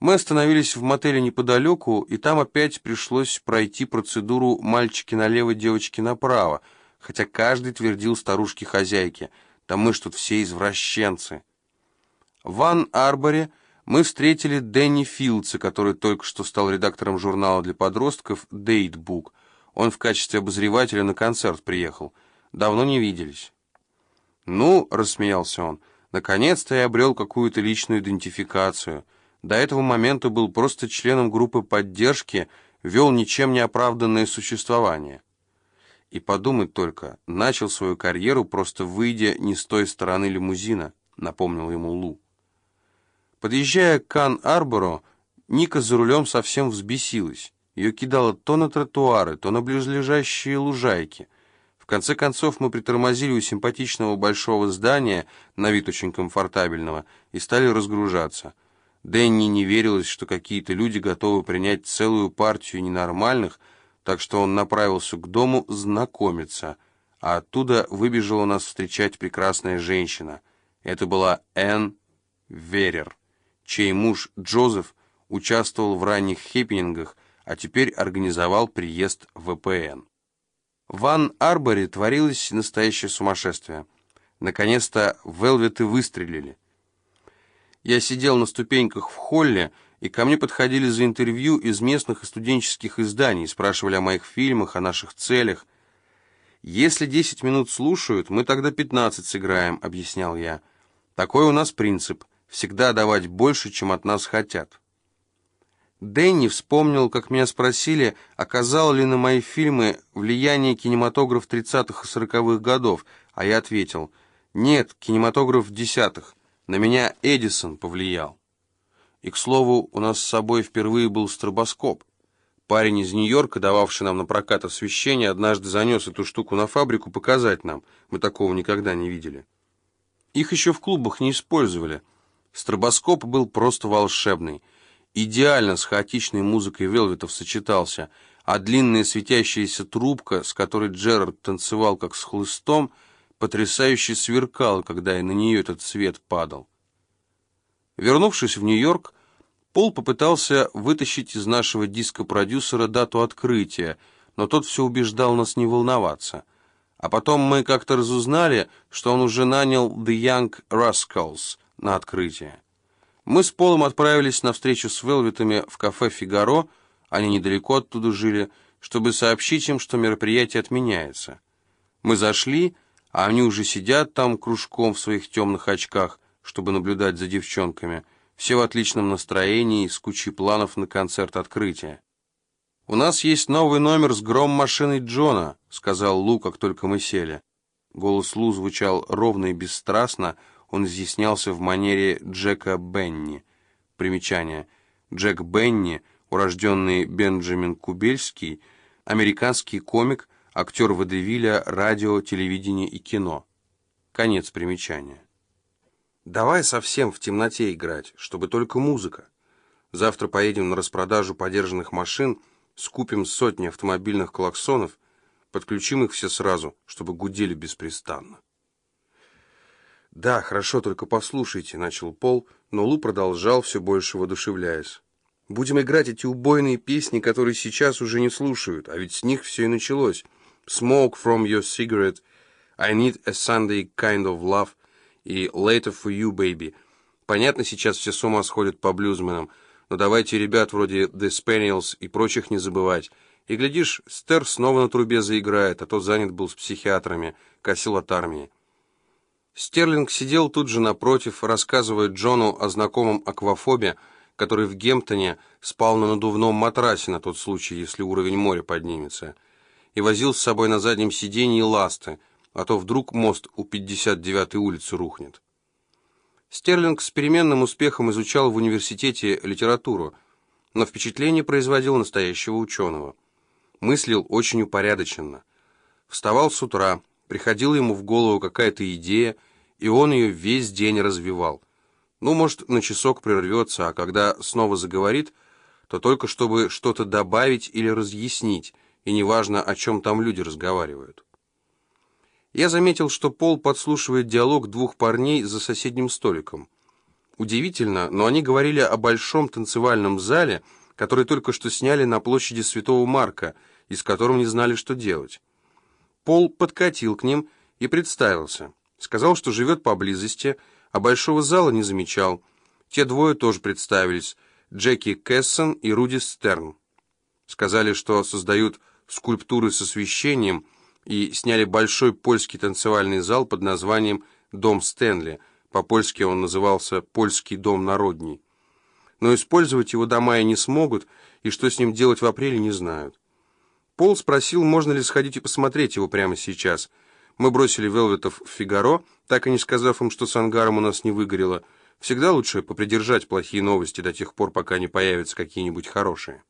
Мы остановились в мотеле неподалеку, и там опять пришлось пройти процедуру «мальчики налево, девочки направо», хотя каждый твердил старушке-хозяйке, «да мы ж тут все извращенцы». В Ан-Арборе мы встретили Дэнни Филдса, который только что стал редактором журнала для подростков «Дейтбук». Он в качестве обозревателя на концерт приехал. Давно не виделись. «Ну», — рассмеялся он, — «наконец-то я обрел какую-то личную идентификацию». До этого момента был просто членом группы поддержки, вел ничем не оправданное существование. И подумать только, начал свою карьеру, просто выйдя не с той стороны лимузина, напомнил ему Лу. Подъезжая к Кан-Арборо, Ника за рулем совсем взбесилась. Ее кидало то на тротуары, то на близлежащие лужайки. В конце концов мы притормозили у симпатичного большого здания, на вид очень комфортабельного, и стали разгружаться. Дэнни не верилось, что какие-то люди готовы принять целую партию ненормальных, так что он направился к дому знакомиться, а оттуда выбежала нас встречать прекрасная женщина. Это была Энн Верер, чей муж Джозеф участвовал в ранних хеппинингах, а теперь организовал приезд ВПН. В Ан-Арборе творилось настоящее сумасшествие. Наконец-то велветы выстрелили. Я сидел на ступеньках в холле, и ко мне подходили за интервью из местных и студенческих изданий, спрашивали о моих фильмах, о наших целях. «Если 10 минут слушают, мы тогда 15 сыграем», — объяснял я. «Такой у нас принцип — всегда давать больше, чем от нас хотят». Дэнни вспомнил, как меня спросили, оказал ли на мои фильмы влияние кинематограф 30-х и 40-х годов, а я ответил, «Нет, кинематограф десятых. На меня Эдисон повлиял. И, к слову, у нас с собой впервые был стробоскоп. Парень из Нью-Йорка, дававший нам на прокат освещение, однажды занес эту штуку на фабрику показать нам. Мы такого никогда не видели. Их еще в клубах не использовали. Стробоскоп был просто волшебный. Идеально с хаотичной музыкой Велветов сочетался, а длинная светящаяся трубка, с которой Джерард танцевал как с хлыстом — потрясающе сверкал, когда и на нее этот свет падал. Вернувшись в Нью-Йорк, Пол попытался вытащить из нашего диска-продюсера дату открытия, но тот все убеждал нас не волноваться. А потом мы как-то разузнали, что он уже нанял The Young Rascals на открытие. Мы с Полом отправились на встречу с Велветами в кафе «Фигаро», они недалеко оттуда жили, чтобы сообщить им, что мероприятие отменяется. Мы зашли а они уже сидят там кружком в своих темных очках, чтобы наблюдать за девчонками, все в отличном настроении, с кучей планов на концерт открытия. «У нас есть новый номер с гром-машиной Джона», — сказал Лу, как только мы сели. Голос Лу звучал ровно и бесстрастно, он изъяснялся в манере Джека Бенни. Примечание. Джек Бенни, урожденный Бенджамин Кубельский, американский комик — актер водевиля, радио, телевидение и кино. Конец примечания. Давай совсем в темноте играть, чтобы только музыка. Завтра поедем на распродажу подержанных машин, скупим сотни автомобильных клаксонов, подключим их все сразу, чтобы гудели беспрестанно. «Да, хорошо, только послушайте», — начал Пол, но Лу продолжал, все больше воодушевляясь. «Будем играть эти убойные песни, которые сейчас уже не слушают, а ведь с них все и началось». Smoke from your cigarette, I need a Sunday kind of love и Later for you, baby. Понятно, сейчас все с ума сходят по блюзменам, но давайте ребят вроде The Spaniels и прочих не забывать. И, глядишь, Стер снова на трубе заиграет, а то занят был с психиатрами, косил от армии. Стерлинг сидел тут же напротив, рассказывая Джону о знакомом аквафобе, который в Гемптоне спал на надувном матрасе на тот случай, если уровень моря поднимется и возил с собой на заднем сиденье ласты, а то вдруг мост у 59-й улицы рухнет. Стерлинг с переменным успехом изучал в университете литературу, но впечатление производил настоящего ученого. Мыслил очень упорядоченно. Вставал с утра, приходила ему в голову какая-то идея, и он ее весь день развивал. Ну, может, на часок прервется, а когда снова заговорит, то только чтобы что-то добавить или разъяснить, и неважно, о чем там люди разговаривают. Я заметил, что Пол подслушивает диалог двух парней за соседним столиком. Удивительно, но они говорили о большом танцевальном зале, который только что сняли на площади Святого Марка, и с которым не знали, что делать. Пол подкатил к ним и представился. Сказал, что живет поблизости, а большого зала не замечал. Те двое тоже представились, Джеки Кессон и Руди Стерн. Сказали, что создают скульптуры с освещением и сняли большой польский танцевальный зал под названием «Дом Стэнли», по-польски он назывался «Польский дом народний». Но использовать его до мая не смогут, и что с ним делать в апреле, не знают. Пол спросил, можно ли сходить и посмотреть его прямо сейчас. Мы бросили Велветов в Фигаро, так и не сказав им, что с ангаром у нас не выгорело. Всегда лучше попридержать плохие новости до тех пор, пока не появятся какие-нибудь хорошие.